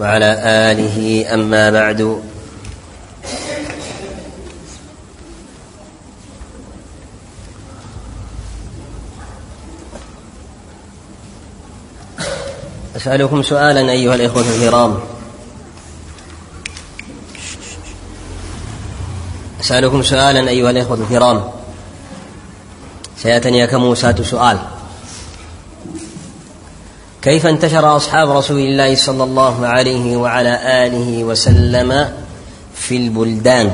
وعلى آله أما بعد. أسألكم سؤالا أيها الإخوة الكرام. أسألكم سؤالا أيها الإخوة الكرام. سيأتني كموساة سؤال. كيف انتشر أصحاب رسول الله صلى الله عليه وعلى آله وسلم في البلدان؟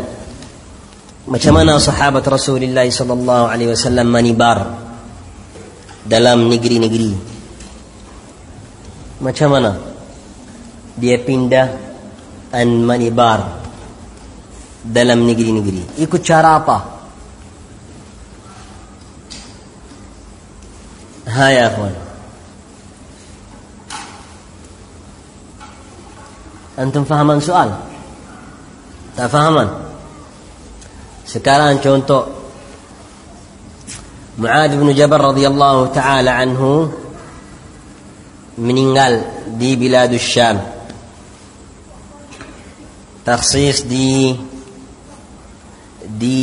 ما كمان صحابة رسول الله صلى الله عليه وسلم من بار دلام نجري نجري ما كمان دي بيندا أن من بار دلام نجري نجري إيكو شارابا ها يا أخوان Antum fahaman soal? Tak fahaman? Sekarang contoh Mu'ad bin Jabal radhiyallahu taala anhu meninggal di Biladus Syam. Taksis di di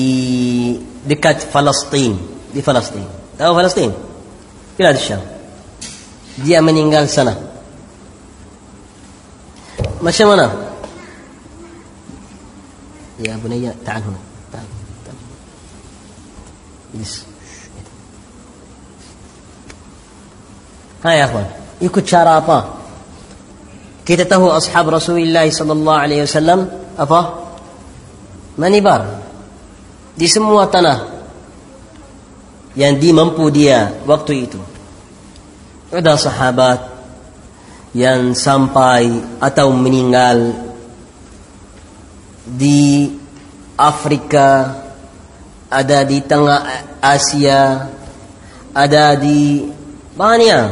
dekat Palestin, di Palestin. Tahu Palestin? Biladus Syam. Dia meninggal sana macam mana? Ya bunyi ta'al huna. Ta'al. Ta'al. Hai akhwan, ikut cara apa? Kita tahu ashab Rasulullah sallallahu alaihi wasallam apa? Manibar. Di semua tanah yang dimampu dia waktu itu. Ada sahabat, yang sampai atau meninggal di Afrika ada di tengah Asia ada di banyak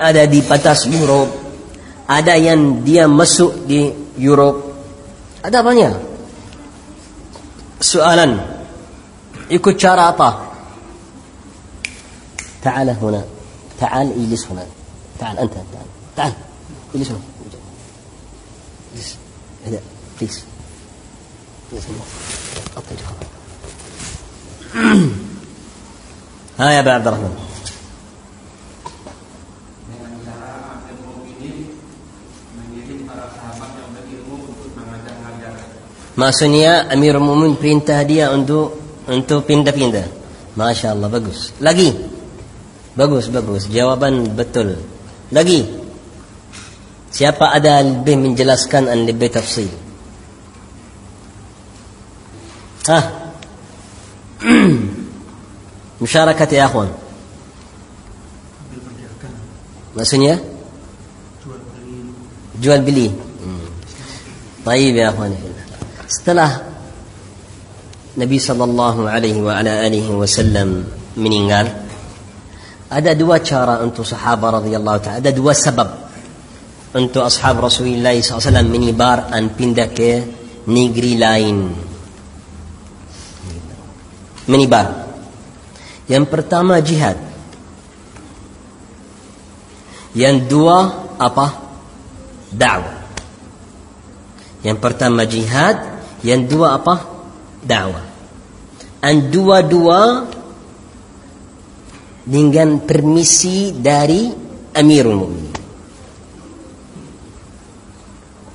ada di batas Europe ada yang dia masuk di Europe ada banyak soalan ikut cara apa تعال هنا تعال اجلس هنا تعال انت تعال تعال Ini semua. This. Ada. Please. Ini semua. Okay, cukup. Ha ya Abu Abdurrahman. Maksudnya Amir Mumin perintah dia untuk untuk pindah-pindah. Masya Allah bagus. Lagi bagus bagus jawapan betul. Lagi. Siapa ada lebih menjelaskan dan lebih tafsir? Hah? Musyarakat ya akhwan. Maksudnya? Jual beli. Hmm. Baik ya akhwan. Setelah Nabi sallallahu alaihi wa ala alihi wasallam meninggal, ada dua cara untuk sahabat radhiyallahu taala, ada dua sebab untuk ashab Rasulullah SAW menyebar dan pindah ke negeri lain. Menyebar. Yang pertama jihad. Yang dua apa? Dakwah. Yang pertama jihad, yang dua apa? Dakwah. Dan dua-dua dengan permisi dari Amirul Mukminin.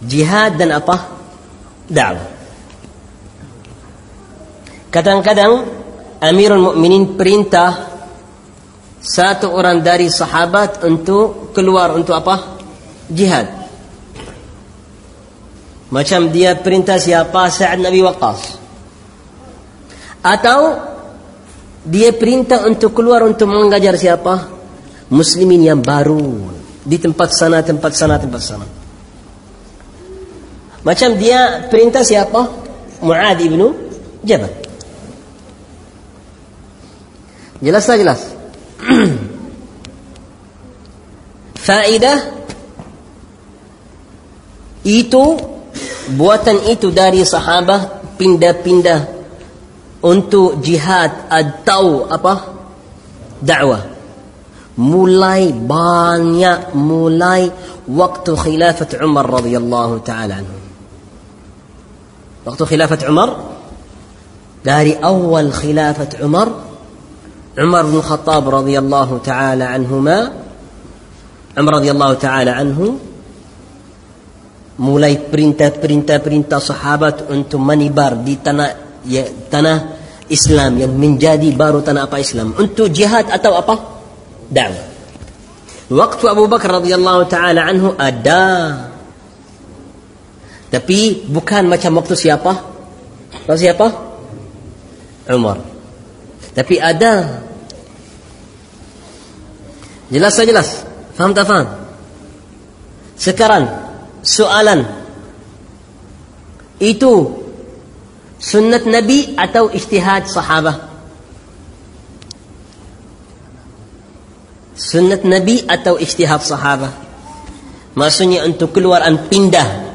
Jihad dan apa? Dakwah. Kadang-kadang Amirul Mukminin perintah satu orang dari sahabat untuk keluar untuk apa? Jihad. Macam dia perintah siapa? Sa'ad Nabi Waqqas. Atau dia perintah untuk keluar untuk mengajar siapa? Muslimin yang baru di tempat sana, tempat sana, tempat sana. Macam dia perintah siapa? Mu'ad ibnu Jabal. Jelas tak jelas? Faedah itu buatan itu dari sahabat pindah-pindah untuk jihad atau apa? Dakwah. mulai banyak mulai waktu khilafat Umar radhiyallahu taala anhu waktu khilafat Umar dari awal khilafat Umar Umar bin Khattab radhiyallahu taala anhuma Umar radhiyallahu taala anhu mulai perintah-perintah-perintah sahabat untuk menibar di tanah ya, tanah Islam yang menjadi baru tanah apa Islam. Untuk jihad atau apa? Dakwah. Waktu Abu Bakar radhiyallahu taala anhu ada tapi bukan macam waktu siapa. Waktu siapa? Umar. Tapi ada. Jelas tak jelas? Faham tak faham? Sekarang soalan. Itu sunnat Nabi atau ijtihad sahabah? Sunnat Nabi atau ijtihad sahabah? Maksudnya untuk keluar dan pindah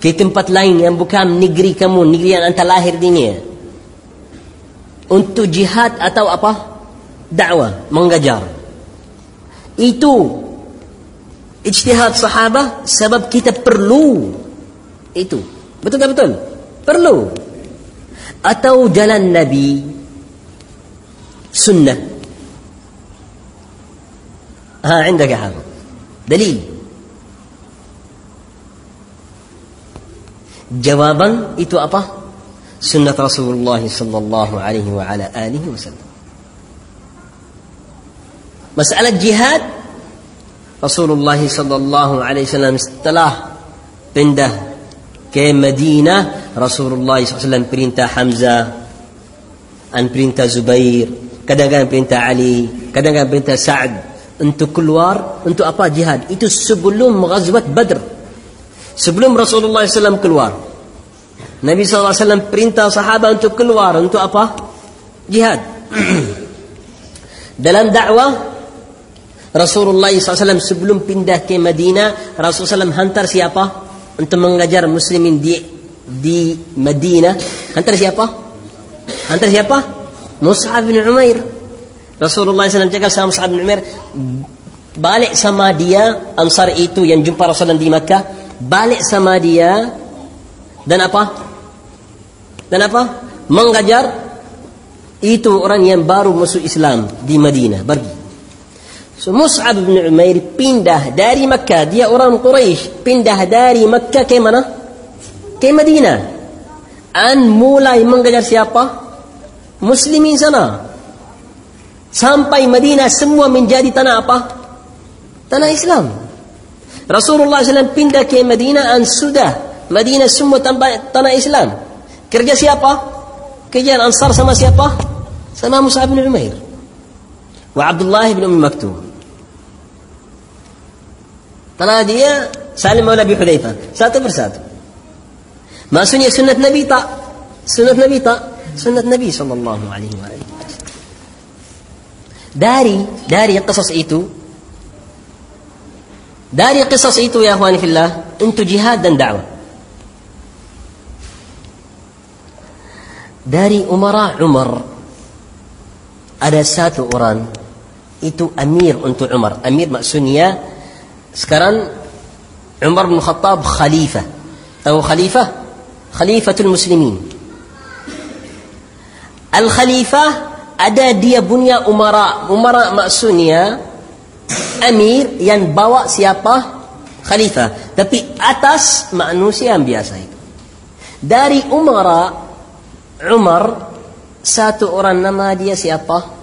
ke tempat lain yang bukan negeri kamu, negeri yang anda lahir dunia. Untuk jihad atau apa? Dakwah, mengajar. Itu ijtihad sahabah sebab kita perlu itu. Betul tak betul? perlu atau jalan Nabi sunnah ها عندك هذا دليل jawaban itu apa? Sunnah Rasulullah sallallahu alaihi wa ala alihi wasallam. Masalah jihad Rasulullah sallallahu alaihi wasallam setelah pindah ke Madinah Rasulullah SAW perintah Hamzah dan perintah Zubair kadang-kadang perintah Ali kadang-kadang perintah Sa'ad untuk keluar untuk apa? Jihad. Itu sebelum ghazwat Badr sebelum Rasulullah SAW keluar Nabi SAW perintah sahabat untuk keluar untuk apa jihad dalam dakwah Rasulullah SAW sebelum pindah ke Madinah Rasulullah SAW hantar siapa untuk mengajar muslimin di di Madinah antara siapa? Antara siapa? Mus'ab bin Umair. Rasulullah SAW cakap sama Mus'ab bin Umair balik sama dia Ansar itu yang jumpa Rasulullah di Makkah balik sama dia dan apa? Dan apa? Mengajar itu orang yang baru masuk Islam di Madinah pergi So Mus'ab bin Umair pindah dari Makkah. Dia orang Quraisy. Pindah dari Makkah ke mana? Ke Madinah. An mulai mengajar siapa? Muslimin sana. Sampai Madinah semua menjadi tanah apa? Tanah Islam. Rasulullah SAW pindah ke Madinah sudah Madinah semua tanpa tanah Islam. Kerja siapa? Kerja Ansar sama siapa? Sama Mus'ab bin Umair. Wa Abdullah bin Ummi Maktum. Tanah dia Salim Maula Abi Hudayfa Satu persatu Maksudnya sunat Nabi tak Sunat Nabi tak Sunat Nabi Sallallahu Alaihi Wasallam Dari Dari kisah itu Dari kisah itu ya akhwani fillah Untuk jihad dan dakwah. Dari Umara Umar Ada satu orang Itu Amir untuk Umar. Amir maksudnya sekarang Umar bin Khattab khalifah. Tahu khalifah? Khalifatul muslimin. Al khalifah ada dia punya umara. Umara maksudnya amir yang bawa siapa khalifah tapi atas manusia yang biasa itu dari umara Umar satu orang nama dia siapa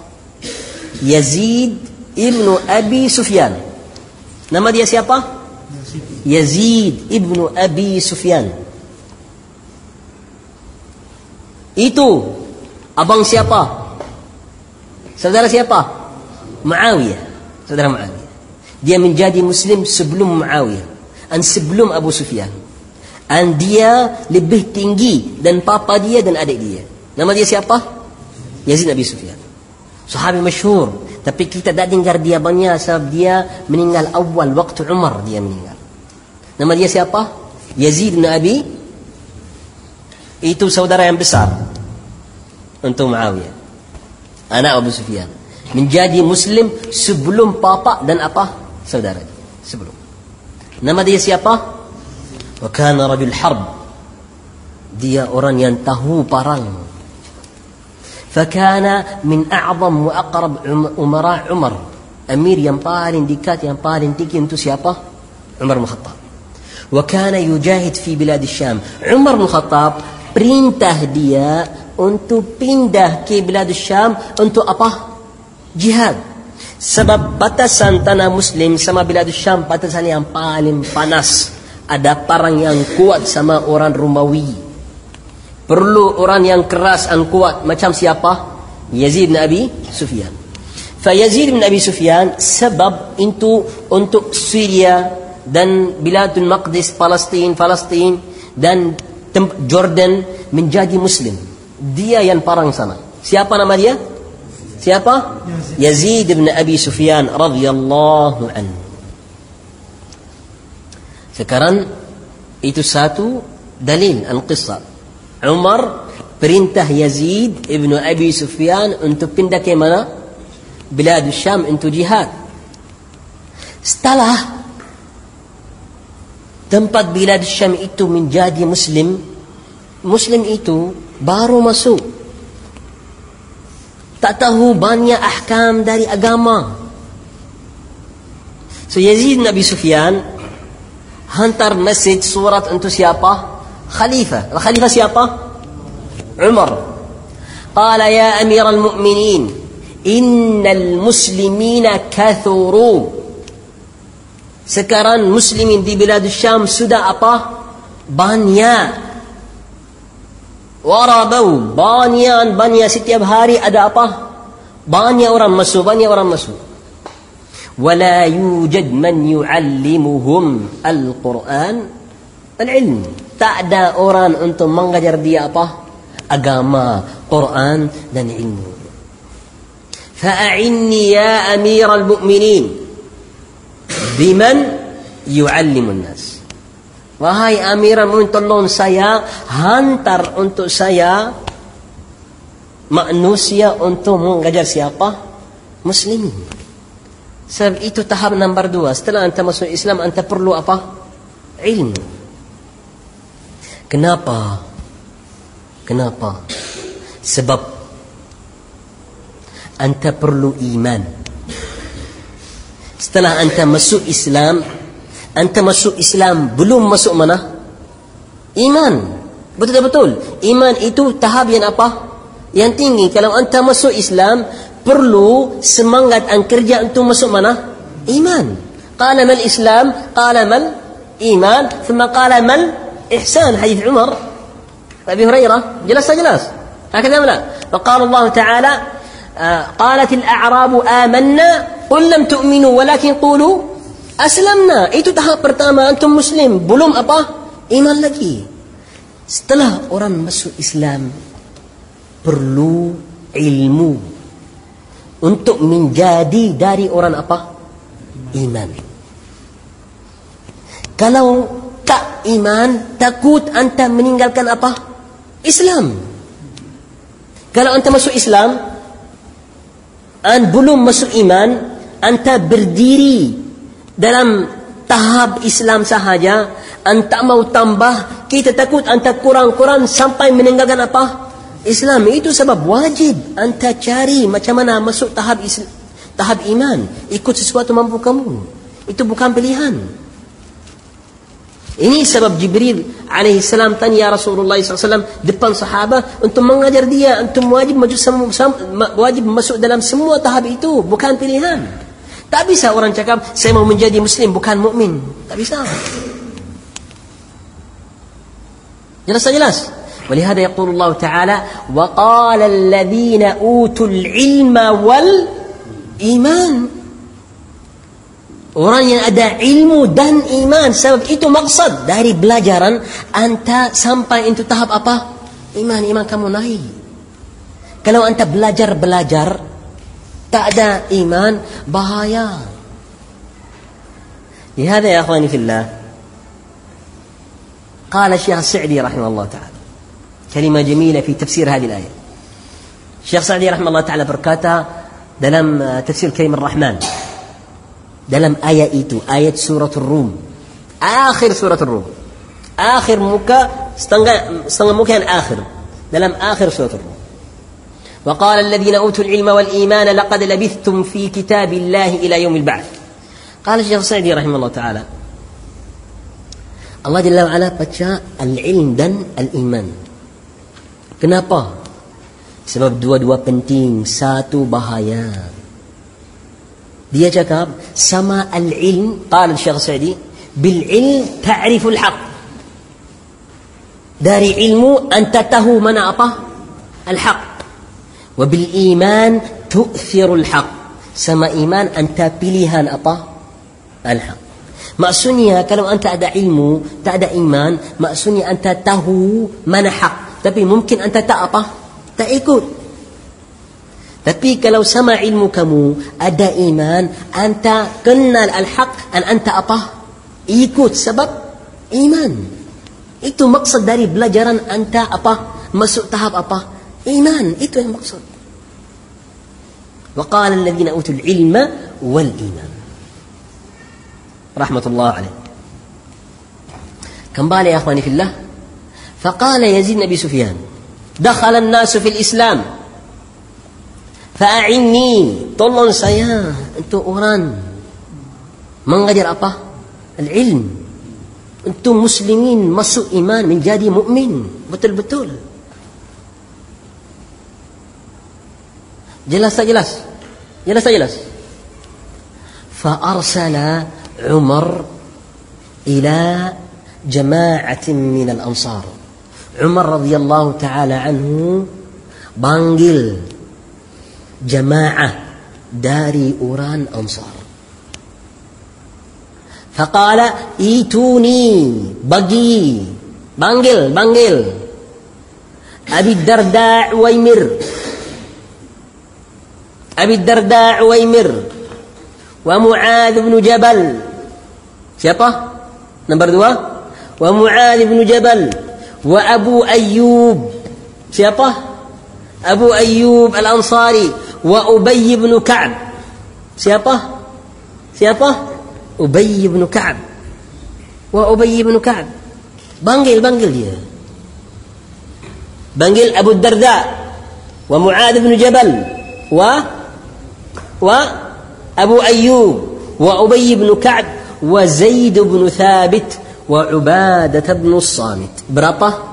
Yazid ibnu Abi Sufyan Nama dia siapa? Yazid ibnu Abi Sufyan. Itu abang siapa? Saudara siapa? Muawiyah. Saudara Muawiyah. Dia menjadi Muslim sebelum Muawiyah dan sebelum Abu Sufyan. Dan dia lebih tinggi dan papa dia dan adik dia. Nama dia siapa? Yazid Abi Sufyan. Sahabat masyhur tapi kita tak dengar dia banyak sebab dia meninggal awal waktu Umar dia meninggal. Nama dia siapa? Yazid bin Abi. Itu saudara yang besar untuk Muawiyah. Anak Abu Sufyan. menjadi muslim sebelum papa dan apa saudara sebelum nama dia siapa wa kana rajul harb dia orang yang tahu perang فكان من أعظم وأقرب أمراء عمر أمير ينبال ديكات ينبال ديكي انتو سيابا عمر بن الخطاب وكان يجاهد في بلاد الشام عمر بن الخطاب perintah dia untuk pindah ke Bilad Syam untuk apa? Jihad. Sebab batasan tanah Muslim sama Bilad Syam batasan yang paling panas. Ada perang yang kuat sama orang Romawi. Perlu orang yang keras dan kuat macam siapa? Yazid bin Abi Sufyan. Fa Yazid bin Abi Sufyan sebab itu untuk Syria dan Biladul Maqdis Palestin Palestin dan Jordan menjadi Muslim dia yang parang sana siapa nama dia siapa? Yazid. Bin Abi Sufyan radhiyallahu an sekarang itu satu dalil an qissa Umar perintah Yazid ibnu Abi Sufyan untuk pindah ke mana? Bilad Syam untuk jihad. Setelah tempat Bilad Syam itu menjadi Muslim Muslim itu baru masuk tak tahu banyak ahkam dari agama so Yazid Nabi Sufyan hantar message surat untuk siapa khalifah khalifah siapa Umar قال يا المؤمنين إن المسلمين كثروا sekarang muslimin di bilad Syam sudah apa banyak وربوا بانيان بانيا ستي بهاري أدا أداطة بانيا ورمسوا بانيا ورمسوا ولا يوجد من يعلمهم القرآن العلم تعدى أوران أنتم من غجر دياطة أقاما قرآن دن علم فأعني يا أمير المؤمنين بمن يعلم الناس Wahai Amirul Mu'min tolong saya hantar untuk saya manusia untuk mengajar siapa? Muslimin. Sebab itu tahap nombor dua. Setelah anda masuk Islam, anda perlu apa? Ilmu. Kenapa? Kenapa? Sebab anda perlu iman. Setelah anda masuk Islam, anta masuk Islam belum masuk mana? Iman. Betul tak betul? Iman itu tahap yang apa? Yang tinggi. Kalau anta masuk Islam perlu semangat dan kerja untuk masuk mana? Iman. Qala mal Islam, qala mal iman, ثم قال mal ihsan hadis Umar Abi Hurairah jelas jelas. هكذا ولا؟ فقال الله تعالى قالت الأعراب آمنا قل لم تؤمنوا ولكن قولوا Aslamna itu tahap pertama antum muslim. Belum apa? Iman lagi. Setelah orang masuk Islam perlu ilmu untuk menjadi dari orang apa? Iman. Kalau tak iman takut anda meninggalkan apa? Islam. Kalau anda masuk Islam dan belum masuk iman anda berdiri dalam tahap Islam sahaja anta mau tambah kita takut anta kurang-kurang sampai meninggalkan apa? Islam. Itu sebab wajib anta cari macam mana masuk tahap Islam, tahap iman. Ikut sesuatu mampu kamu. Itu bukan pilihan. Ini sebab Jibril alaihi salam tanya Rasulullah SAW depan sahabat untuk mengajar dia untuk wajib masuk wajib masuk dalam semua tahap itu. Bukan pilihan tak bisa orang cakap saya mau menjadi muslim bukan mukmin. Tak bisa. Jelas tak jelas? ولهذا يقول الله تعالى وقال الذين أوتوا العلم والإيمان Orang yang ada ilmu dan iman Sebab itu maksud dari belajaran Anta sampai itu tahap apa? Iman, iman kamu naik Kalau anta belajar-belajar بعد إيمان بهايا. لهذا يا أخواني في الله قال الشيخ السعدي رحمه الله تعالى كلمة جميلة في تفسير هذه الآية. الشيخ السعدي رحمه الله تعالى بركاته دلم آه، تفسير كلمة الرحمن. دلم آية إيتو آية سورة الروم. آخر سورة الروم. آخر موكا استنغى موكا يعني آخر. دلم آخر سورة الروم. وقال الذين أوتوا العلم والإيمان لقد لبثتم في كتاب الله إلى يوم البعث. قال الشيخ سعدي رحمه الله تعالى الله جل وعلا بجاء العلم دن الإيمان. كنابا سبب دوا دوا بنتين ساتو بهايا dia cakap sama al-ilm qala al-syekh sa'di bil ilm ta'rifu al-haq dari ilmu Wa bil iman haq. Sama iman anta pilihan apa? Al-haq. Maksudnya kalau anda ada ilmu, tak ada iman, maksudnya anda tahu mana hak. Tapi mungkin anda tak apa? Tak ikut. Tapi kalau sama ilmu kamu, ada iman, anda kenal al-haq, dan anda apa? Ikut sebab iman. Itu maksud dari belajaran anda apa? Masuk tahap apa? Iman. Itu yang maksud. وقال الذين أوتوا العلم والإيمان. رحمة الله عليه. كم بالي يا أخواني في الله؟ فقال يزيد بن سفيان دخل الناس في الإسلام. فأعني طلون سيا أنتم أوران. من غير أبا العلم. أنتم مسلمين مسوا إيمان من جادي Jelas tak jelas? Jelas tak jelas? فأرسل Umar ila جماعة من الأنصار عمر رضي الله تعالى عنه panggil jamaah dari orang Ansar. Faqala ituni bagi panggil panggil Abi Darda Uwaimir أبي الدرداء عويمر ومعاذ بن جبل. شطة نمبر دوا ومعاذ بن جبل وأبو أيوب. شطة أبو أيوب الأنصاري وأبي بن كعب. شطة شطة أبي بن كعب. وأبي بن كعب. بنجل بنجل يا بنجل أبو الدرداء ومعاذ بن جبل. و وأبو أيوب وأبي بن كعب وزيد بن ثابت وعبادة بن الصامت. برطة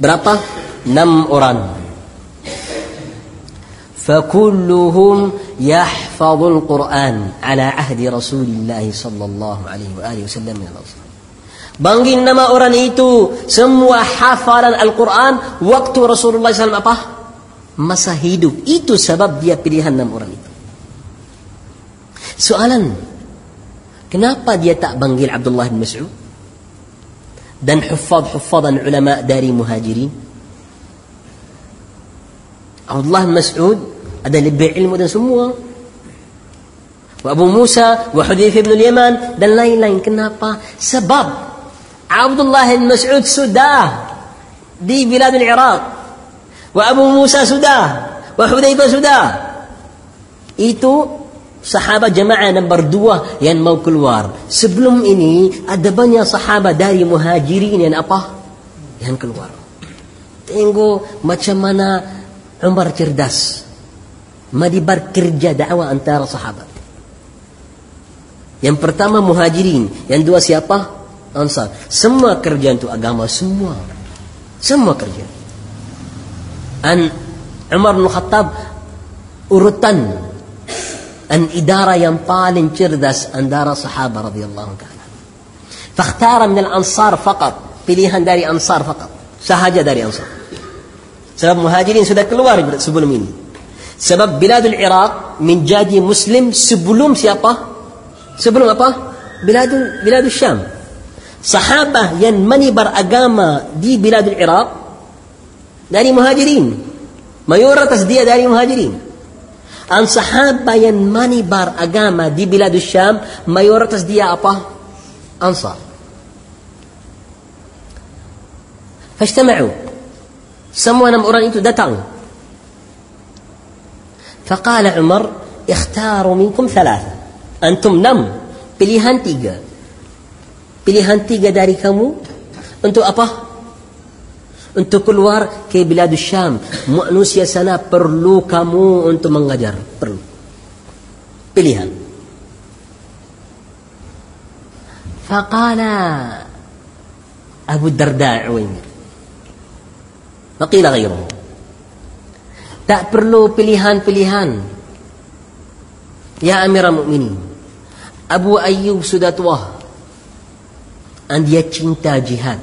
برطة نم أران فكلهم يحفظ القرآن على عهد رسول الله صلى الله عليه وآله وسلم. من الأصل بانجي نما أران إيتو سموا حفظا القرآن وقت رسول الله صلى الله عليه وسلم. أبا؟ مسهيدو إيتو سبب يبريها نم أران إيتو. Soalan, Kenapa dia tak panggil Abdullah bin Mas'ud? Dan huffaz-huffaz dan ulama dari muhajirin? Abdullah bin Mas'ud ada lebih ilmu dan semua. Wa Abu Musa, wa Hudayfah bin Yaman dan lain-lain. Kenapa? Sebab Abdullah bin Mas'ud sudah di biladul Iraq. Wa Abu Musa sudah. Wa Hudayfah sudah. Itu sahabat jemaah nombor dua yang mau keluar. Sebelum ini ada banyak sahabat dari muhajirin yang apa? Yang keluar. Tengok macam mana Umar cerdas. Madibar kerja dakwah antara sahabat. Yang pertama muhajirin. Yang dua siapa? Ansar. Semua kerja untuk agama. Semua. Semua kerja. An Umar bin Khattab urutan أن إدارة ينطال جردس أن دار صحابة رضي الله تعالى فاختار من الأنصار فقط بليهن داري أنصار فقط. سهاجة داري أنصار. سبب مهاجرين سدك الوارد سبل مني سبب بلاد العراق من جادي مسلم سبلوم سيابا سبلوم أبا بلاد بلاد الشام. صحابة ين مني بر أقامة دي بلاد العراق داري مهاجرين. ما يورا تسدية داري مهاجرين. انصحاب بين ماني بار اقامه دي بلاد الشام ما يورتس دي ابا انصار فاجتمعوا سموا أنا مؤران انتو دتان فقال عمر اختاروا منكم ثلاثة أنتم نم بلي هانتيجا بلي هانتيجا داري كمو انتو ابا untuk keluar ke Biladus Syam manusia sana perlu kamu untuk mengajar. Perlu. Pilihan. Faqala Abu Darda Uwaimir Waqila ghairuhu tak perlu pilihan-pilihan. Ya Amirul Mukminin Abu Ayyub sudah tua. Dan dia cinta jihad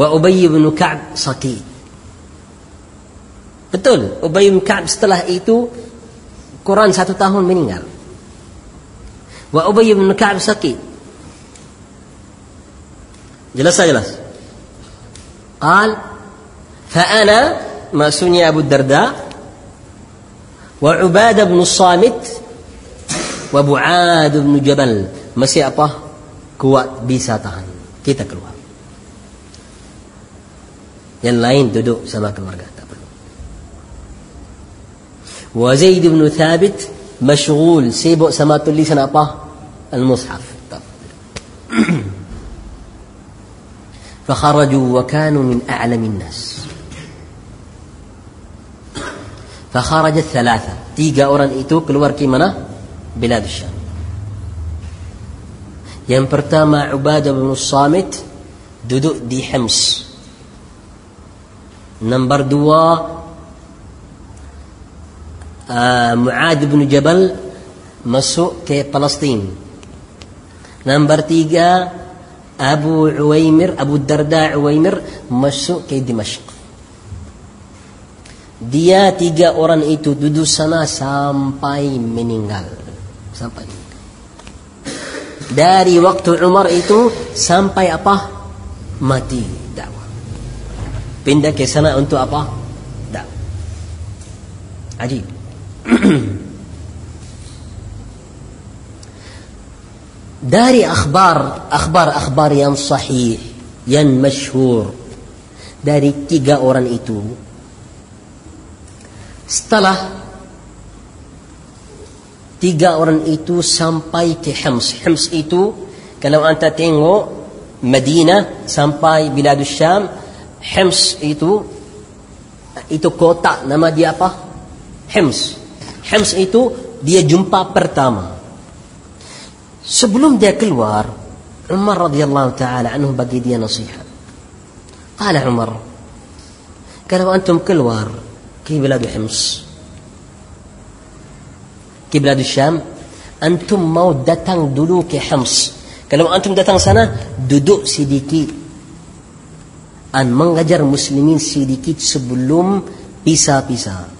wa Ubay bin Ka'b saki Betul, Ubay bin Ka'b setelah itu kurang satu tahun meninggal. Wa Ubay bin Ka'b saki Jelas saja jelas. Qal fa ana Abu Darda wa Ubadah bin Samit wa Bu'ad bin Jabal. Masih apa? Kuat bisa tahan. Kita keluar. Yang lain duduk sama keluarga tak perlu wa Zaid bin Thabit مشغول sibuk sama tulisan apa المصحف فخرجوا وكانوا من أعلم الناس فخرج الثلاثة tiga orang itu keluar ke mana? Bilad Syam. Yang pertama Ubadah bin Samit duduk di Hims. Nombor dua uh, Muad bin Jabal masuk ke Palestin. Nombor tiga Abu Uwaimir, Abu Darda Uwaimir masuk ke Dimashq. dia tiga orang itu duduk sana sampai meninggal sampai meninggal. dari waktu Umar itu sampai apa mati dakwah pindah ke sana untuk apa? Dakwah ajib dari akhbar akhbar akhbar yang sahih yang masyhur dari tiga orang itu Setelah tiga orang itu sampai ke Hims. Hims itu kalau anda tengok Madinah sampai Biladus Syam, Hems itu itu kotak nama dia apa? Hems. Hems itu dia jumpa pertama. Sebelum dia keluar, Umar radhiyallahu taala anhu bagi dia nasihat. Kata Umar, kalau antum keluar ke bilad Hims, ke bilad Syam, antum mau datang dulu ke Hims. Kalau antum datang sana, duduk sedikit dan mengajar muslimin sedikit sebelum pisah-pisah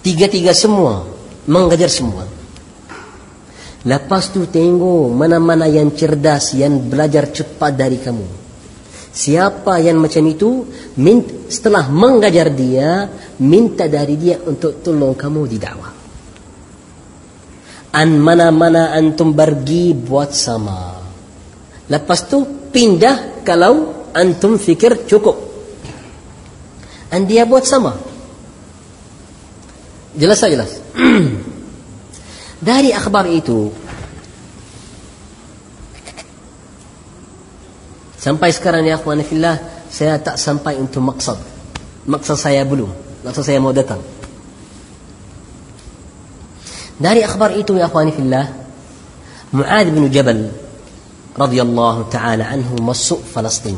tiga-tiga semua mengajar semua lepas tu tengok mana-mana yang cerdas yang belajar cepat dari kamu Siapa yang macam itu setelah mengajar dia minta dari dia untuk tolong kamu di dakwah. An mana-mana antum pergi buat sama. Lepas tu pindah kalau antum fikir cukup. An dia buat sama. Jelas tak jelas? dari akhbar itu Sampai sekarang ya akhwan fillah saya tak sampai untuk maksud. Maksud saya belum. Maksud saya mau datang. Dari akhbar itu ya akhwan fillah Muad bin Jabal radhiyallahu taala anhu masuk Palestin.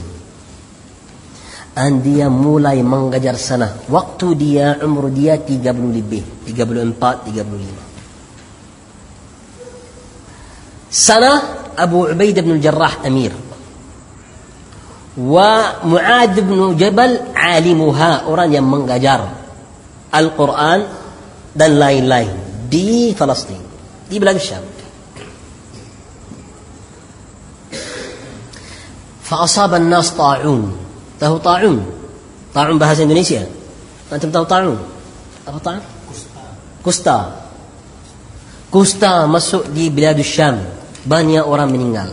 Dan dia mulai mengajar sana waktu dia umur dia 30 lebih, 34, 35. Sana Abu Ubaidah bin Jarrah Amir. Wa Muad bin Jabal alimuha, orang yang mengajar Al-Quran dan lain-lain di Palestin. Di Belanda Syam. فأصاب nas ta'un. Tahu ta'un? Ta'un bahasa Indonesia. Antum tahu ta'un? apa Kusta. Kusta. Kusta masuk di بلاد Syam banyak orang meninggal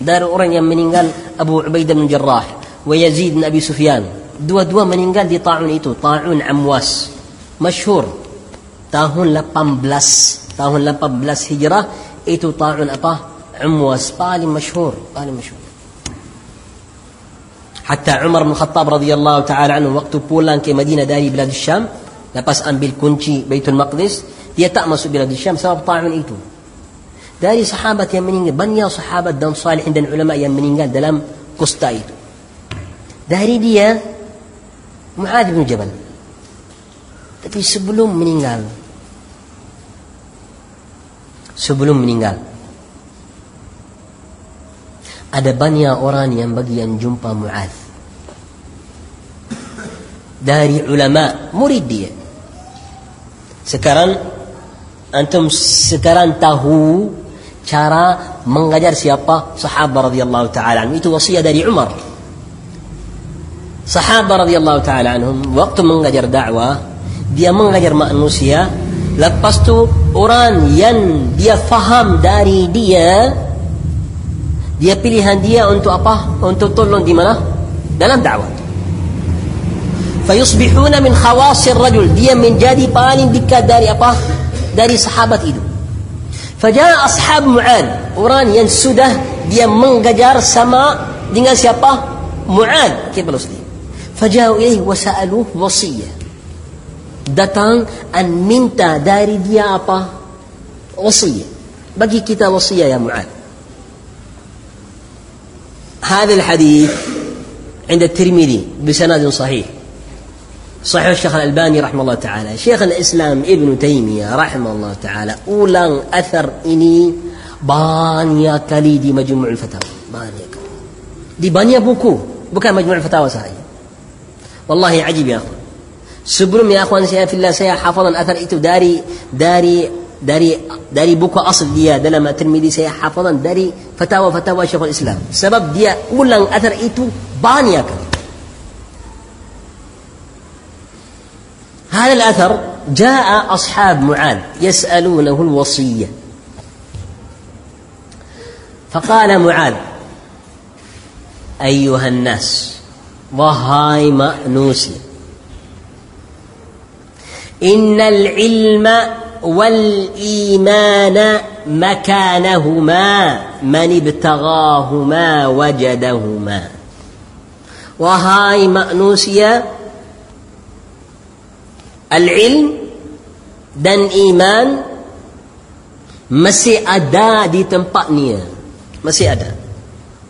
dari orang yang meninggal Abu Ubaidah bin Jarrah wa Yazid bin Abi Sufyan dua-dua meninggal di ta'un itu ta'un Amwas masyhur tahun 18 tahun 18 hijrah itu ta'un apa Amwas paling masyhur paling masyhur حتى عمر بن الخطاب رضي الله تعالى عنه وقت بولان كي مدينة داري بلاد الشام لباس أن بالكنشي بيت المقدس دي تأمس بلاد الشام سبب طاع من إيتو. داري صحابة يمنين بنيا صحابة دان صالح عند العلماء يمنين قال دلام كستا إيتو. داري دي معاذ بن جبل. في سبلوم منين قال سبلوم منين قال ada banyak orang yang bagian jumpa Mu'ad dari ulama murid dia. Sekarang antum sekarang tahu cara mengajar siapa? Sahabat radhiyallahu taala itu wasiat dari Umar. Sahabat radhiyallahu taala anhum waktu mengajar dakwah dia mengajar manusia. Lepas tu orang yang dia faham dari dia dia pilihan dia untuk apa? Untuk tolong di mana? Dalam dakwah fayusbihuna min khawasir rajul. Dia menjadi paling dekat dari apa? Dari sahabat itu. Fajaa ashab Mu'ad. Orang yang sudah dia mengajar sama dengan siapa? Mu'ad Kibal Usli Fajau ilaih wasa'aluh wasiyah Datang dan minta dari dia apa? Wasiyah Bagi kita wasiyah ya Mu'ad هذا الحديث عند الترمذي بسند صحيح. صحيح الشيخ الألباني رحمه الله تعالى. شيخ الإسلام ابن تيمية رحمه الله تعالى أولا أثر إني بانيا كلي دي مجموع الفتاوى. بانيا دي بانيا بوكو. بكى مجموع الفتاوى صحيح. والله عجيب يا أخوان. sebelum ya akhwan saya fillah saya hafazan athar itu dari dari داري داري بوكا أصل ديا دلا ما ترمي سي حافظا داري فتاوى فتاوى شيخ الإسلام. سبب ديا اولا أثر إيتو بانياك هذا الأثر جاء أصحاب معاذ يسألونه الوصية. فقال معاذ أيها الناس وهاي مأنوسي. إن العلم والإيمان مكانهما من ابتغاهما وجدهما وهاي مأنوسيا العلم dan iman masih ada di tempatnya masih ada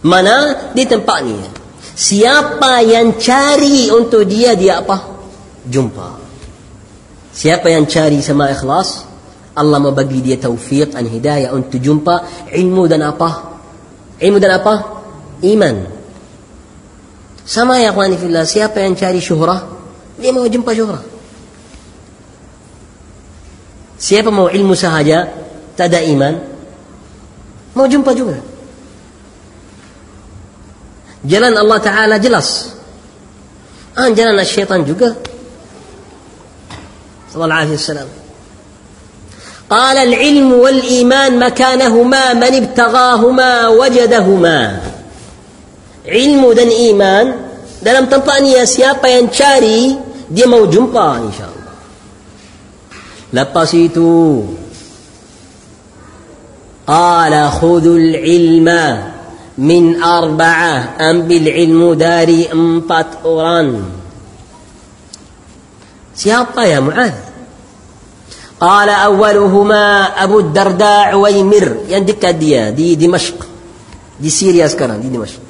mana di tempatnya siapa yang cari untuk dia dia apa jumpa Siapa yang cari sama ikhlas Allah membagi dia taufiq dan hidayah untuk jumpa ilmu dan apa? Ilmu dan apa? Iman. Sama ya akhwani fillah, siapa yang cari syuhrah? Dia mau jumpa syuhrah. Siapa mau ilmu sahaja, tak ada iman, mau jumpa juga. Jalan Allah Ta'ala jelas. Ah, jalan syaitan juga. صلى الله عليه وسلم. قال العلم والإيمان مكانهما من ابتغاهما وجدهما. علم دن إيمان دلم تنطأني سياق ينشاري دي موجم إن شاء الله. لبسيتو. قال خذوا العلم من أربعة أم بالعلم داري أمطت أوران. Siapa ya Mu'ad? Qala awwaluhuma Abu Darda Uwaimir yang dekat dia di Dimashq. Di Syria sekarang di Dimashq.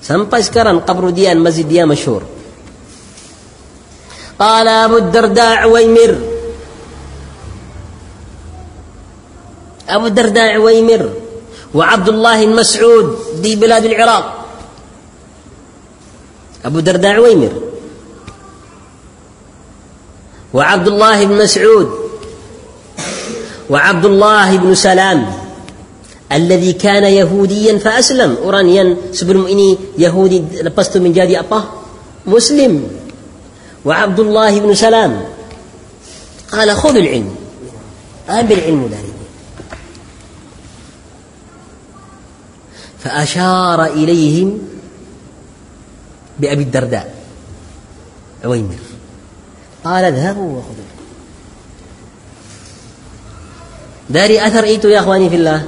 Sampai sekarang qabru dia masjid dia masyhur. Qala Abu Darda Uwaimir Abu Darda Uwaimir wa Abdullah Mas'ud di bilad al-Iraq. Abu Darda Uwaimir وعبد الله بن مسعود وعبد الله بن سلام الذي كان يهوديا فأسلم. أورانيا sebelum ini Yahudi lepas tu menjadi apa Muslim وعبد الله بن سلام قال خذ العلم. أمر العلم ذلك فأشار إليهم بأبي الدرداء. عويمر. قال اذهبوا وخذوا. داري أثر إيتو يا أخواني في الله.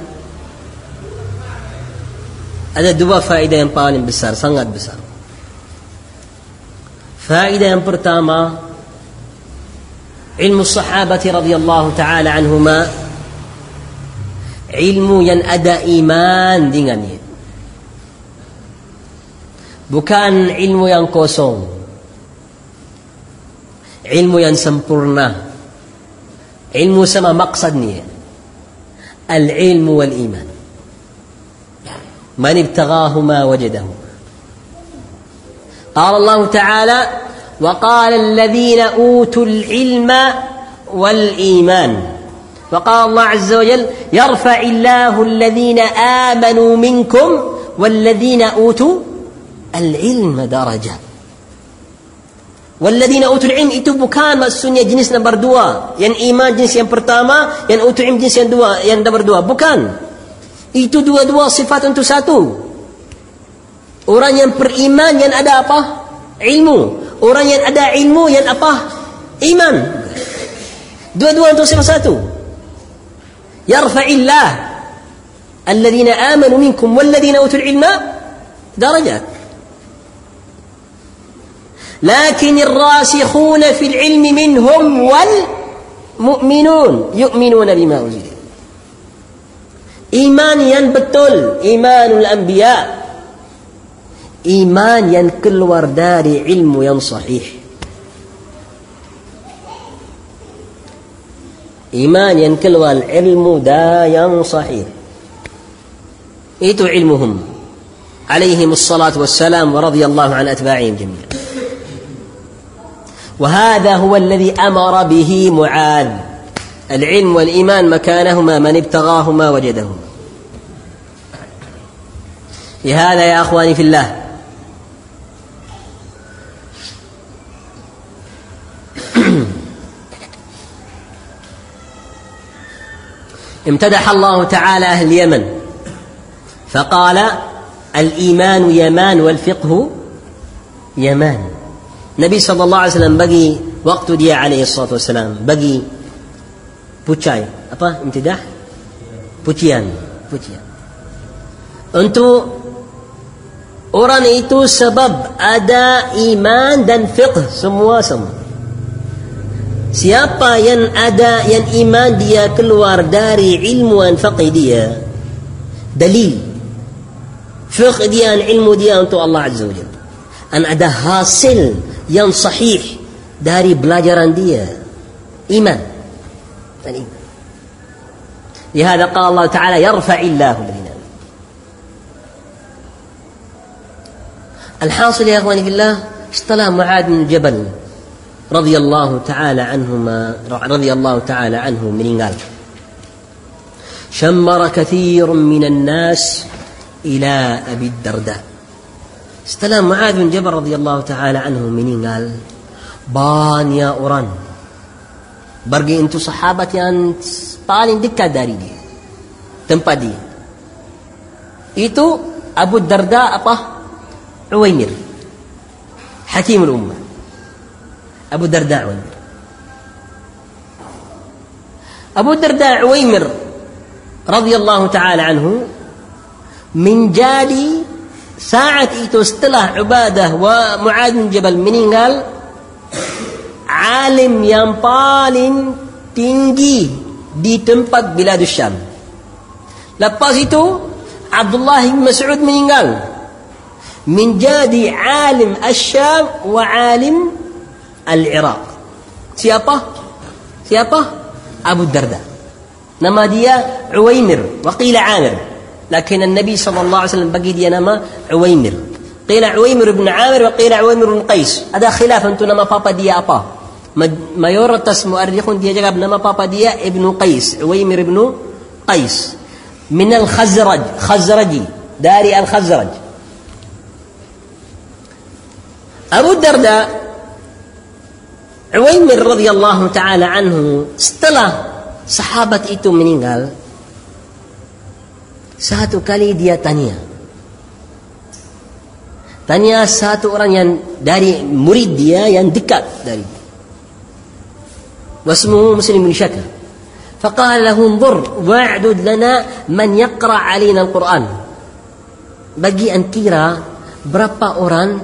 هذا دوا فائدة ان بسار سنغت بسار. فائدة ان برتاما. علم الصحابة رضي الله تعالى عنهما. علم ين أدى إيمان دينانيه بكان علم ينقصون ilmu yang sempurna ilmu sama maksudnya al-ilmu wal-iman man ibtaghahuma wajadahu قال الله تعالى وقال الذين أوتوا العلم والإيمان. وقال الله عز وجل يرفع الله الذين آمنوا منكم والذين أوتوا العلم درجة. Walladina utul ilm itu bukan maksudnya jenis nombor dua. Yang iman jenis yang pertama, yang utul ilm jenis yang dua, yang nombor dua. Bukan. Itu dua-dua sifat untuk satu. Orang yang beriman yang ada apa? Ilmu. Orang yang ada ilmu yang apa? Iman. Dua-dua untuk sifat satu. Yarfa'illah. Alladina amanu minkum walladina utul ilma. Darajat. لكن الراسخون في العلم منهم والمؤمنون يؤمنون بما أنزل إيمان ينبتل إيمان الأنبياء. إيمان ينكل وردار علم ينصحيح إيمان ينكل والعلم دا ينصحيح إيتو علمهم عليهم الصلاة والسلام ورضي الله عن أتباعهم جميعا. وهذا هو الذي أمر به معاذ. العلم والإيمان مكانهما من ابتغاهما وجدهما. لهذا يا أخواني في الله. امتدح الله تعالى أهل اليمن. فقال الإيمان يمان والفقه يمان. Nabi SAW bagi waktu dia alaihi salatu wasalam bagi pucai apa imtidah? Pujian pujian untuk orang itu sebab ada iman dan fiqh semua semua. Siapa yang ada yang iman dia keluar dari ilmu dan faqih dia. Dalil. Fiqh dia dan ilmu dia untuk Allah Azza wa Jalla. An ada hasil yang sahih dari belajaran dia. Iman. Dan iman. لهذا قال الله تعالى يرفع الله الذين الحاصل يا اخواني في الله اصطلى معاذ بن جبل رضي الله تعالى عنهما رضي الله تعالى عنه من قال شمر كثير من الناس إلى أبي الدرداء Setelah Mu'ad bin Jabal radhiyallahu taala anhu meninggal, banyak orang pergi untuk sahabat yang paling dekat dari dia. Tempat dia. Itu Abu Darda apa? Uwaimir. Hakim al-Ummah. Abu Darda Uwaimir. Abu Darda Uwaimir radhiyallahu taala anhu menjadi saat itu setelah Ubadah wa Mu'ad bin Jabal meninggal alim yang paling tinggi di tempat Biladus Syam lepas itu Abdullah bin Mas'ud meninggal menjadi alim Asyam wa alim Al-Iraq siapa? siapa? Abu Darda nama dia Uwaimir wa qila Amir لكن النبي صلى الله عليه وسلم بقي دي نما عويمر. قيل عويمر بن عامر وقيل عويمر بن قيس. هذا خلاف أنتو نما بابا دي أبا. ما يورتس مؤرخون دي جاب نما بابا دي ابن قيس. عويمر بن قيس. من الخزرج. خزرجي. داري الخزرج. أبو الدرداء عويمر رضي الله تعالى عنه استلا صحابة إتو منين قال؟ Satu kali dia tanya. Tanya satu orang yang dari murid dia yang dekat dari. واسمه مسلم بن شكر فقال له انظر واعدد لنا من يقرأ علينا القرآن bagi kira berapa orang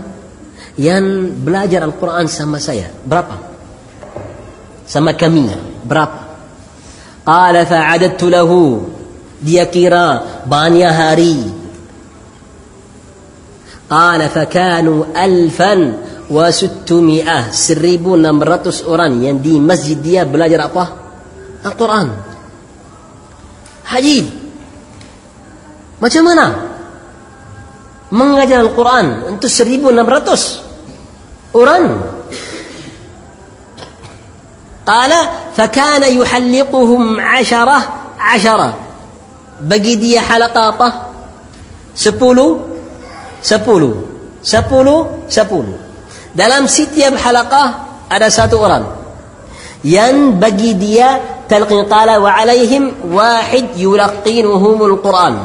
yang belajar Al-Quran sama saya berapa sama kami berapa qala fa'adadtu lahu dia kira banyak hari qala fakanu alfan wa suttumi'ah seribu enam ratus orang yang di masjid dia belajar apa Al-Quran haji macam mana mengajar Al-Quran untuk 1600 orang قال فكان يحلقهم عشرة عشرة bagi dia halaqah apa? Sepuluh Sepuluh Sepuluh Sepuluh Dalam setiap halaqah Ada satu orang Yang bagi dia Talqin qala wa alaihim Wahid yulaqinuhumul Quran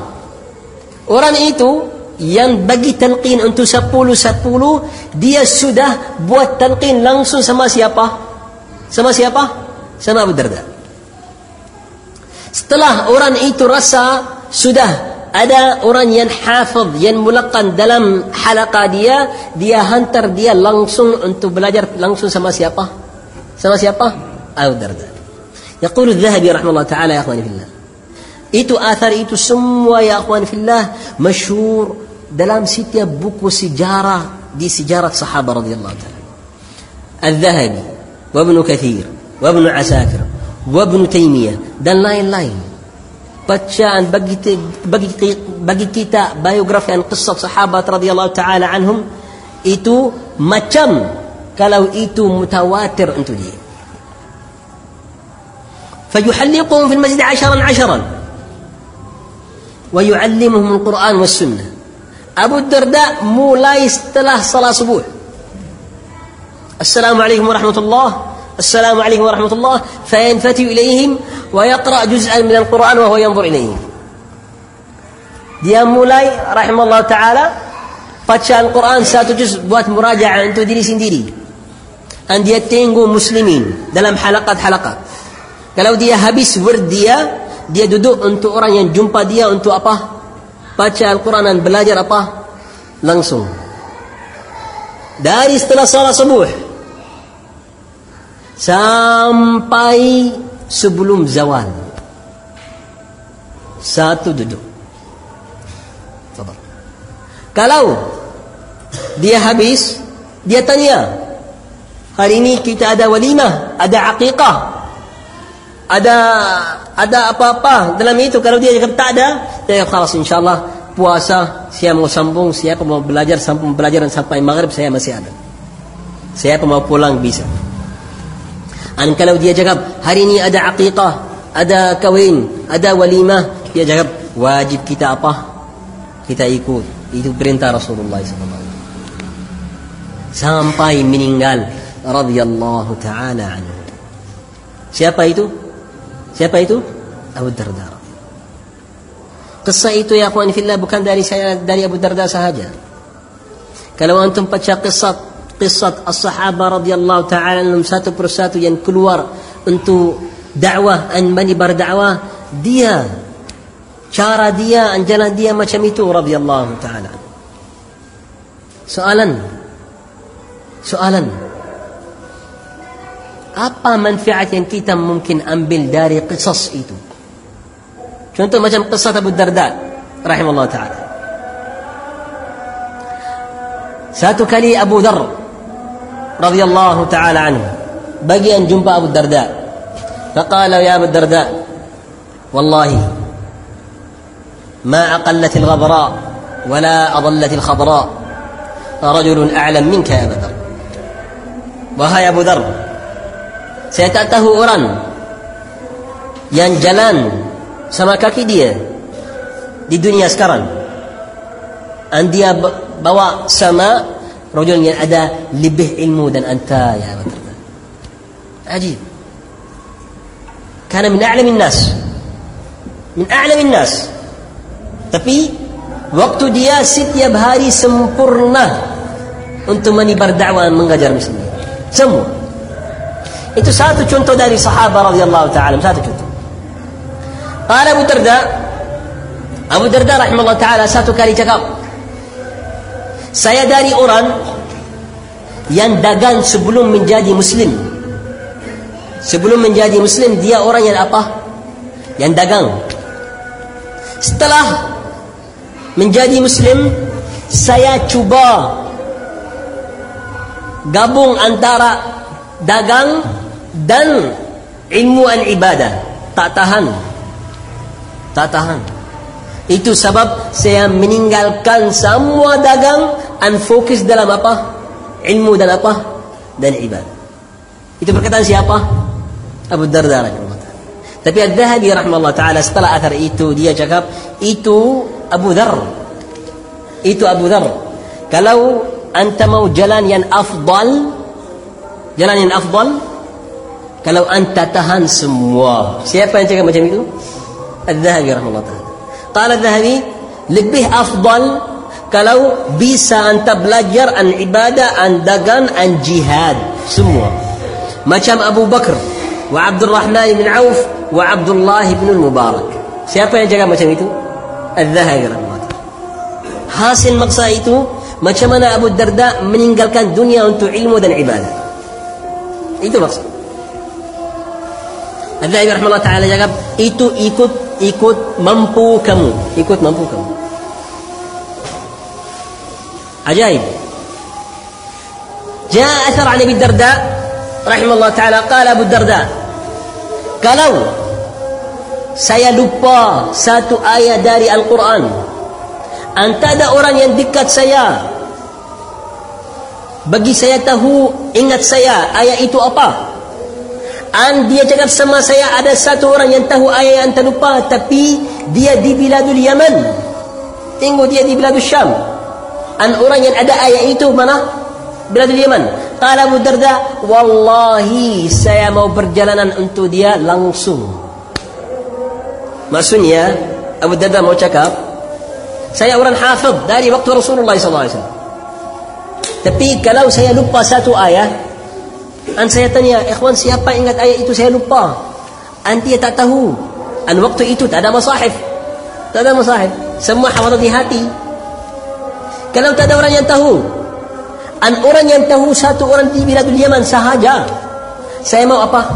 Orang itu yang bagi talqin untuk sepuluh sepuluh dia sudah buat talqin langsung sama siapa? Sama siapa? Sama Abu Darda. Setelah orang itu rasa sudah ada orang yang hafaz, yang mulakan dalam halaqah dia, dia hantar dia langsung untuk belajar langsung sama siapa? Sama siapa? Abu Darda. Yaqulu Dhahabi rahimahullah taala ya akhwani fillah. Itu athar itu semua ya akhwani fillah masyhur dalam setiap buku sejarah di sejarah sahabat radhiyallahu taala. Al-Dhahabi wa Ibn Kathir wa Ibn Asakir wa Ibn Taymiyah dan lain-lain. Bacaan bagi bagi bagi kita biografi dan kisah sahabat radhiyallahu taala anhum itu macam kalau itu mutawatir untuk dia. فيحلقهم في المسجد عشرا عشرا ويعلمهم القرآن والسنة Abu Darda mulai setelah salat subuh. Assalamualaikum warahmatullahi السلام عليكم ورحمة الله فينفتي إليهم ويقرأ جزءا من القرآن وهو ينظر إليهم dia mulai rahimahullah ta'ala baca Al-Quran satu juz buat murajaah untuk diri sendiri dan dia tengok muslimin dalam halakat-halakat kalau dia habis word dia dia duduk untuk orang yang jumpa dia untuk apa baca Al-Quran dan belajar apa? Langsung. Dari setelah salat subuh sampai sebelum zawal. Satu duduk. Sabar. Kalau dia habis, dia tanya, hari ini kita ada walimah, ada aqiqah, ada ada apa-apa dalam itu kalau dia cakap tak ada dia khalas insyaallah puasa saya mau sambung siapa mau belajar sambung belajar sampai maghrib saya masih ada siapa mau pulang bisa dan kalau dia cakap hari ini ada aqiqah ada kawin ada walimah dia cakap wajib kita apa kita ikut itu perintah Rasulullah SAW sampai meninggal radhiyallahu taala anhu siapa itu Siapa itu? Abu Darda. Kisah itu ya akhwan fillah bukan dari saya dari Abu Darda sahaja. Kalau antum baca kisah kisah as-sahabah radhiyallahu taala anhum satu persatu yang keluar untuk dakwah dan menyebar dakwah dia cara dia jalan dia macam itu radhiyallahu taala. Soalan soalan apa manfaat yang kita mungkin ambil dari kisah itu contoh macam kisah Abu Darda rahimahullah ta'ala satu kali Abu رضي الله تعالى عنه. بقي أن جنب أبو الدرداء. فقال يا أبو الدرداء والله ما أقلت الغبراء ولا أضلت الخضراء. رجل أعلم منك يا أبو ذر. وها يا أبو ذر سيتأته أوران ينجلان سماك كيديا دي الدنيا سكرا عندي بواء سماء rojul yang ada lebih ilmu dan anta ya Abu Ajib. Karena min a'lamin nas. Min a'lamin nas. Tapi waktu dia setiap hari sempurna untuk menyebar dakwah mengajar muslimin. Semua. Itu satu contoh dari sahabat radhiyallahu taala, satu contoh. Qala Abu Darda Abu Darda rahimahullah taala satu kali cakap Saya dari orang yang dagang sebelum menjadi muslim. Sebelum menjadi muslim dia orang yang apa? Yang dagang. Setelah menjadi muslim saya cuba gabung antara dagang dan ilmu ibadah tak tahan tak tahan itu sebab saya meninggalkan semua dagang dan fokus dalam apa? Ilmu dan apa? Dan ibadah. Itu perkataan siapa? Abu Darda tapi Al-Dhahabi rahimahullah taala setelah athar itu dia cakap itu Abu Dhar itu Abu Dhar kalau anta mau jalan yang afdal jalan yang afdal kalau anta tahan semua. Siapa yang cakap macam itu? Al-Dhahabi rahimahullah taala qala Al-Dhahabi lebih afdal kalau bisa anta belajar an ibadah an dagan an jihad. Semua. Macam Abu Bakar wa Abdul Rahman bin Auf wa Abdullah bin Mubarak siapa yang cakap macam itu? Rahimahullah. Hasil maksa itu macam mana Abu Darda meninggalkan dunia untuk ilmu dan ibadah? Itu maksud Al-Zahibi rahmatullah ta'ala cakap itu ikut ikut mampu kamu ikut mampu kamu ajaib جاء أثر عن أبي الدرداء رحمه الله تعالى قال أبو الدرداء kalau saya lupa satu ayat dari Al-Quran Antara orang yang dekat saya Bagi saya tahu Ingat saya Ayat itu apa An dia cakap sama saya Ada satu orang yang tahu ayat yang terlupa Tapi dia di Biladul Yaman Tengok dia di Biladul Syam An orang yang ada ayat itu mana? Biladul Yaman Kala Abu Darda Wallahi saya mau perjalanan untuk dia langsung Maksudnya Abu Darda mau cakap saya orang hafid dari waktu Rasulullah SAW. Tapi kalau saya lupa satu ayat, dan saya tanya, ikhwan siapa ingat ayat itu saya lupa? Anti tak tahu. Dan waktu itu tak ada masahif. Tak ada masahif. Semua hafal di hati. Kalau tak ada orang yang tahu, dan orang yang tahu satu orang di Biladul Yaman sahaja, saya mau apa?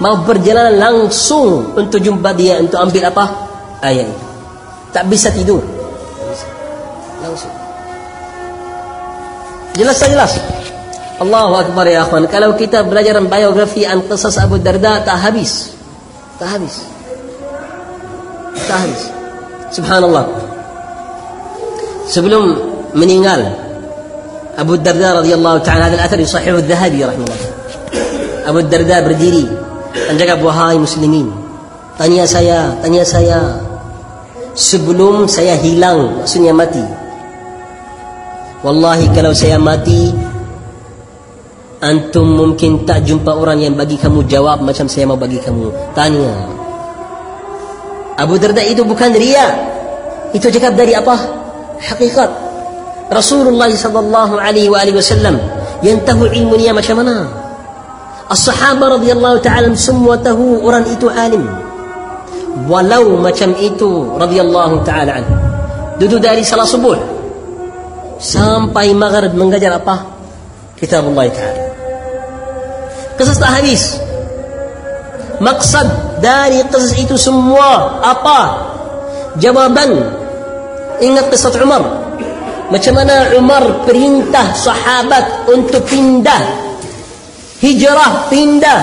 Mau berjalan langsung untuk jumpa dia, untuk ambil apa? Ayat itu. Tak bisa tidur langsung jelas tak jelas Allahu Akbar ya akhwan. Kalau kita belajar biografi an qisas Abu Darda tak habis. Tak habis. Tak habis. Subhanallah. Sebelum meninggal Abu Darda radhiyallahu ta'ala hadal athar sahih al-dhahabi rahimahullah. Abu Darda berdiri dan jaga wahai muslimin. Tanya saya tanya saya. Sebelum saya hilang maksudnya mati. Wallahi kalau saya mati Antum mungkin tak jumpa orang yang bagi kamu jawab Macam saya mau bagi kamu. Tanya. Abu Darda itu bukan ria. Itu cakap dari apa? Hakikat. Rasulullah sallallahu alaihi wasallam yang tahu ilmu dia macam mana? As-sahabah radhiyallahu ta'ala semua tahu orang itu alim. Walau macam itu radhiyallahu ta'ala anhu. Duduk dari salah subuh. Sampai maghrib mengajar apa? Kitab Allah Ta'ala. Tak habis. Maksud dari kisah itu semua apa? Jawaban. Ingat kisah Umar. Macam mana Umar perintah sahabat untuk pindah. Hijrah pindah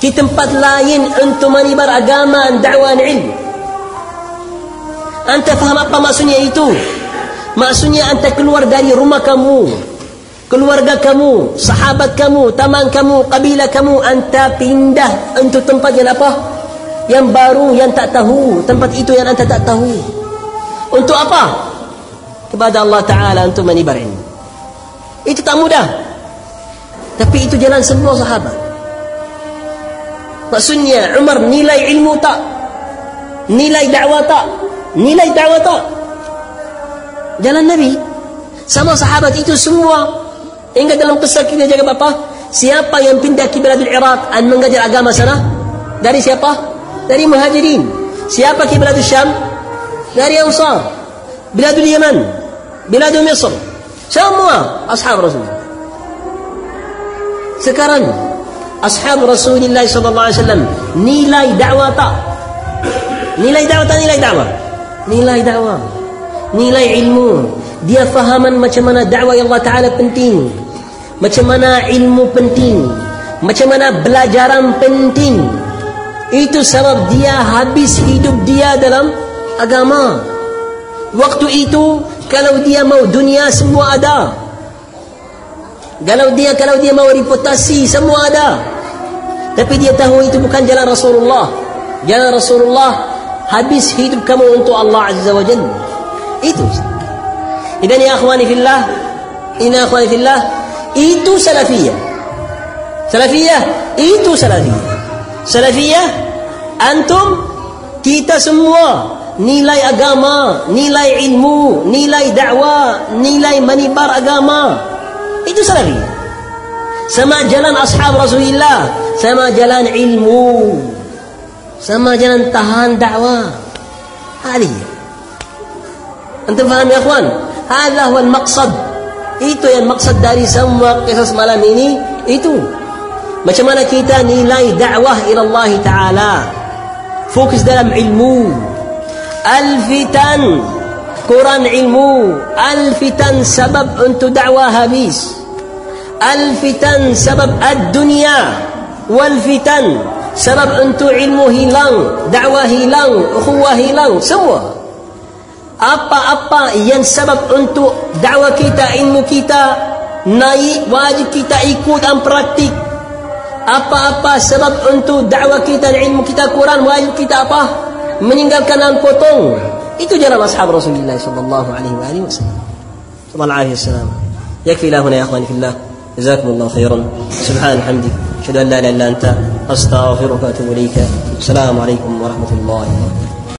ke tempat lain untuk menyebar agama dan dakwah ilmu. Anda faham apa maksudnya itu? Maksudnya anda keluar dari rumah kamu Keluarga kamu Sahabat kamu Taman kamu Kabilah kamu Anda pindah Untuk tempat yang apa? Yang baru Yang tak tahu. Tempat itu yang anda tak tahu. Untuk apa? Kepada Allah Ta'ala Untuk menibar ini Itu tak mudah. Tapi itu jalan semua sahabat. Maksudnya Umar nilai ilmu tak? Nilai dakwah tak? Nilai dakwah tak? Jalan Nabi. Sama sahabat itu semua hingga dalam kisah kita jaga apa siapa yang pindah ke Biladul Iraq dan mengajar agama sana? Dari siapa? Dari muhajirin. Siapa ke Biladul Syam? Dari Ansar. Biladul Yaman. Biladul Misr. Semua ashab Rasulullah. Sekarang ashab Rasulullah wasallam nilai dakwah tak? Nilai dakwah tak nilai dakwah? Nilai dakwah. Nilai ilmu. Dia fahaman macam mana dakwah Allah Taala penting macam mana ilmu penting? Macam mana belajaran penting? Itu sebab dia habis hidup dia dalam agama. Waktu itu kalau dia mau dunia semua ada. Kalau dia kalau dia mau reputasi semua ada. Tapi dia tahu itu bukan jalan Rasulullah. Jalan Rasulullah habis hidup kamu untuk Allah Azza wa Jalla. Itu. Idan ya akhwani fillah ina akhwani fillah itu salafiyah. Salafiyah itu salafiyah. Salafiyah antum kita semua nilai agama nilai ilmu nilai dakwah nilai menibar agama itu salafiyah. Sama jalan ashab rasulullah sama jalan ilmu sama jalan tahan dakwah. Hadiah antum faham ya ikhwan? hadha lah huwa al maqsad itu yang maksud dari semua kisah malam ini itu. Macam mana kita nilai dakwah ila Allah taala? Fokus dalam ilmu. Al-fitan. Quran ilmu. Al-fitan sebab untuk dakwah habis. Al-fitan sebab ad-dunya wal-fitan sebab untuk ilmu hilang dakwah hilang ukhuwah hilang semua apa-apa yang sebab untuk dakwah kita ilmu kita naik wajib kita ikut dan praktik. Apa-apa sebab untuk dakwah kita ilmu kita kurang wajib kita apa? Meninggalkan dan potong. Itu jalan ashab Rasulullah sallallahu alaihi wa alihi wasallam. Sallallahu alaihi wasallam. Yakfi huna ya akhwani fillah. Jazakumullahu khairan. Subhan hamdik ashhadu an la ilaha illa anta. Astaghfiruka wa atubu ilaik assalamu alaikum warahmatullahi wabarakatuh